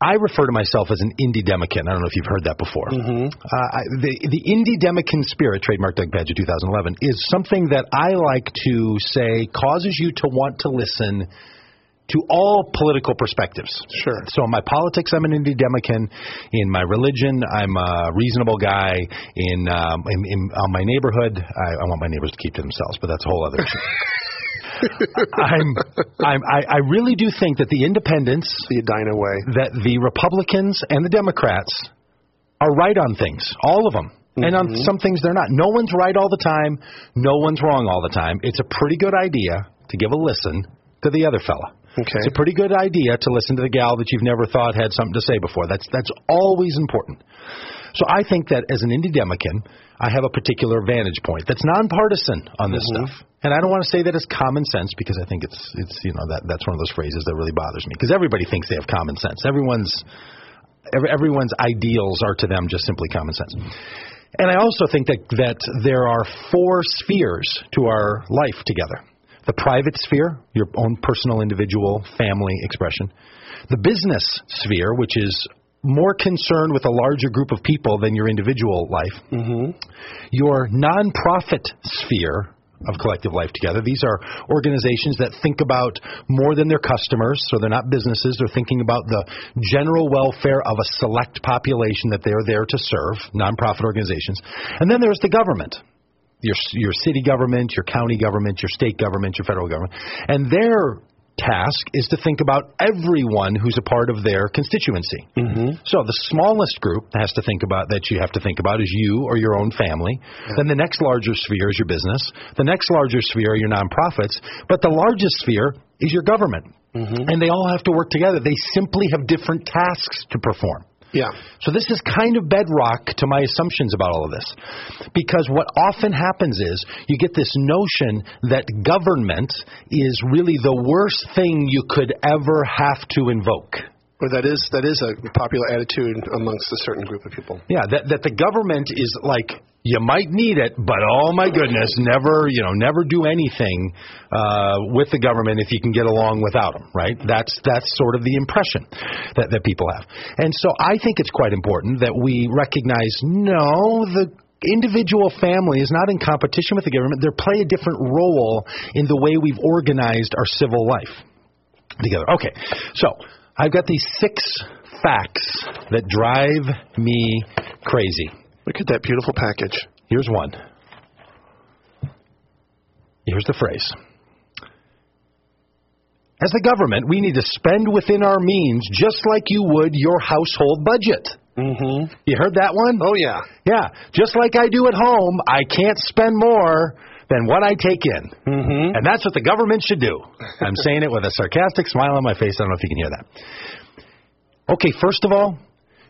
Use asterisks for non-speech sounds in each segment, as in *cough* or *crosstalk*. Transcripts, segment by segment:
I refer to myself as an indie demican. I don't know if you've heard that before. Mm-hmm. Uh, I, the the indie demican spirit, trademark Doug Pagitt 2011, is something that I like to say causes you to want to listen to all political perspectives. Sure. So in my politics, I'm an indie demican. In my religion, I'm a reasonable guy. In, um, in, in on my neighborhood, I, I want my neighbors to keep to themselves, but that's a whole other issue. *laughs* I'm, I'm, I, I really do think that the independents, the Edina way, that the Republicans and the Democrats are right on things, all of them. And on Mm-hmm. some things they're not. No one's right all the time. No one's wrong all the time. It's a pretty good idea to give a listen to the other fella. Okay. It's a pretty good idea to listen to the gal that you've never thought had something to say before. That's that's always important. So I think that as an indie demican, I have a particular vantage point that's nonpartisan on this Mm-hmm. stuff. And I don't want to say that it's common sense because I think it's it's you know that that's one of those phrases that really bothers me because everybody thinks they have common sense. Everyone's every, everyone's ideals are to them just simply common sense. And I also think that that there are four spheres to our life together. The private sphere, your own personal individual family expression. The business sphere, which is more concerned with a larger group of people than your individual life. Mm-hmm. Your nonprofit sphere of collective life together. These are organizations that think about more than their customers, so they're not businesses. They're thinking about the general welfare of a select population that they're there to serve, nonprofit organizations. And then there's the government. Your your city government, your county government, your state government, your federal government. And their task is to think about everyone who's a part of their constituency. Mm-hmm. So the smallest group has to think about that you have to think about is you or your own family. Then the next larger sphere is your business. The next larger sphere are your nonprofits. But the largest sphere is your government. And they all have to work together. They simply have different tasks to perform. Yeah. So this is kind of bedrock to my assumptions about all of this. Because what often happens is you get this notion that government is really the worst thing you could ever have to invoke. Or that is that is a popular attitude amongst a certain group of people. Yeah, that that the government is like you might need it, but oh my goodness, never you know never do anything uh, with the government if you can get along without them. Right? That's that's sort of the impression that that people have, and so I think it's quite important that we recognize no the. Individual family is not in competition with the government. They play a different role in the way we've organized our civil life together. Okay, so I've got these six facts that drive me crazy. Look at that beautiful package. Here's one. Here's the phrase. As the government, we need to spend within our means just like you would your household budget. Mm-hmm. You heard that one? Oh yeah. Yeah, just like I do at home, I can't spend more than what I take in. Mm-hmm. And that's what the government should do. I'm *laughs* saying it with a sarcastic smile on my face. I don't know if you can hear that. Okay, first of all,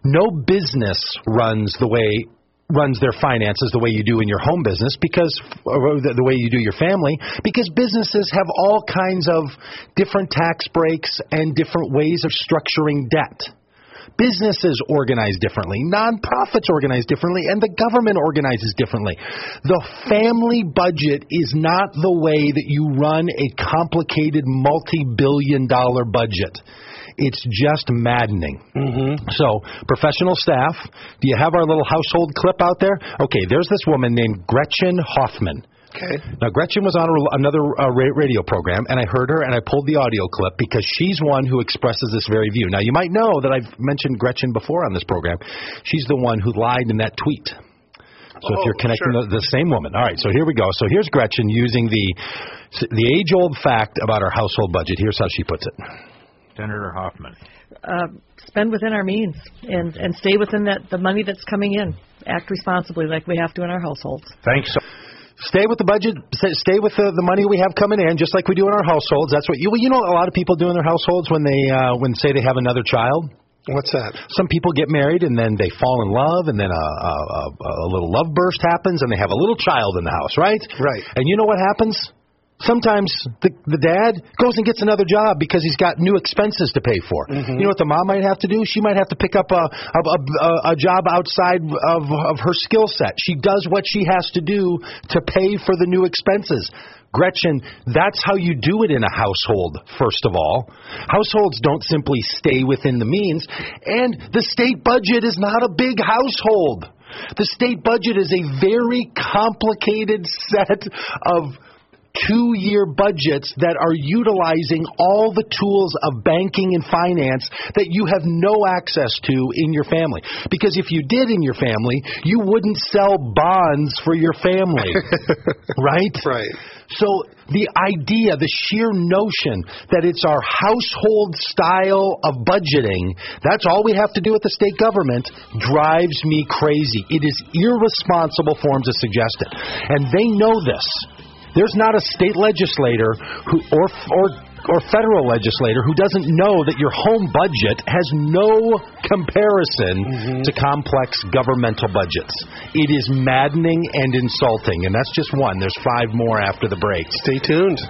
no business runs the way runs their finances the way you do in your home business because the, way you do your family because businesses have all kinds of different tax breaks and different ways of structuring debt. Businesses organize differently, nonprofits organize differently, and the government organizes differently. The family budget is not the way that you run a complicated multi billion dollar budget. It's just maddening. Mm-hmm. So, professional staff, do you have our little household clip out there? Okay, there's this woman named Gretchen Hoffman. Okay. Now, Gretchen was on a, another uh, radio program, and I heard her and I pulled the audio clip because she's one who expresses this very view. Now, you might know that I've mentioned Gretchen before on this program. She's the one who lied in that tweet. So if Oh, you're connecting sure. the, the same woman. All right, so here we go. So here's Gretchen using the the age old fact about our household budget. Here's how she puts it. Senator Hoffman. uh, spend within our means and and stay within that the money that's coming in. Act responsibly, like we have to in our households. Thanks. So- Stay with the budget. Stay stay with the, the money we have coming in, just like we do in our households. That's what you. well, You know, a lot of people do in their households when they uh, when say they have another child. What's that? Some people get married and then they fall in love, and then a, a, a, a little love burst happens, and they have a little child in the house, right? Right. And you know what happens? Sometimes the the dad goes and gets another job because he's got new expenses to pay for. Mm-hmm. You know what the mom might have to do? She might have to pick up a a, a, a job outside of of her skill set. She does what she has to do to pay for the new expenses. Gretchen, that's how you do it in a household, first of all. Households don't simply stay within the means, and the state budget is not a big household. The state budget is a very complicated *laughs* set of two year budgets that are utilizing all the tools of banking and finance that you have no access to in your family. Because if you did in your family, you wouldn't sell bonds for your family. *laughs* right? Right. So the idea, the sheer notion that it's our household style of budgeting, that's all we have to do with the state government, drives me crazy. It is irresponsible for them to suggest it. And they know this. There's not a state legislator who or or or federal legislator who doesn't know that your home budget has no comparison mm-hmm. to complex governmental budgets. It is maddening and insulting, and that's just one. There's five more after the break. Stay tuned.